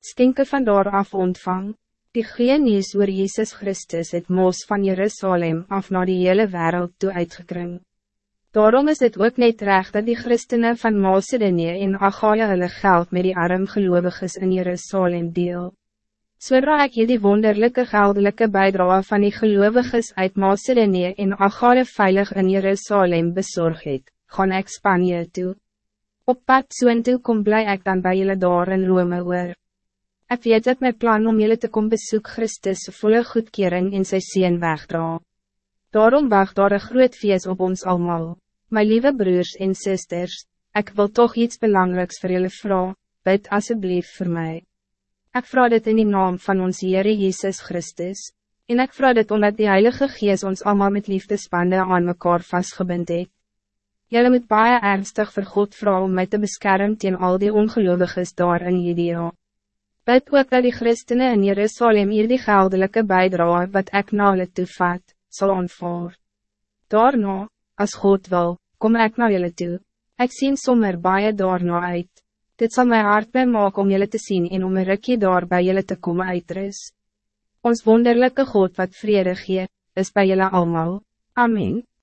skenke van daar af ontvang. Die goeie nieuws oor Jezus Christus het moos van Jerusalem af naar die hele wereld toe uitgekring. Daarom is het ook niet recht dat die christenen van Macedonië en Achaia hulle geld met die arm geloviges in Jerusalem deel. Zodra ik je die wonderlijke geldelijke bijdrage van die geloviges uit Macedonië en Achaia veilig in Jerusalem bezorg het, gaan ek Spanje toe. Op pad soen toe kom blij ik dan bij jullie daar in Rome oor. Ek weet het my plan om jullie te kom bezoek Christus volle goedkering in sy sien wegdra. Daarom wacht daar een groot feest op ons allemaal. My lieve broers en zusters, ik wil toch iets belangrijks voor jullie vrouw, bid alsjeblieft voor mij. Ik vraag dit in de naam van ons Heere Jezus Christus, en ik vraag dit omdat die Heilige Geest ons allemaal met liefdespande aan mekaar vastgebind het. Jullie moet baie ernstig vir God vrouw om mij te beschermen tegen al die ongeloviges daar in Judea. Bid ook dat die christenen in Jerusalem hier die geldelijke bijdrage wat ik na hulle toevat, sal aanvaar. Daarna, als God wil, kom ik naar jullie toe. Ik zie sommer baie daarna uit. Dit zal mijn hart bij maken om jullie te zien en om een rukje daar bij jullie te komen uitrus. Ons wonderlijke God wat vrede gee, is bij jullie allemaal. Amen.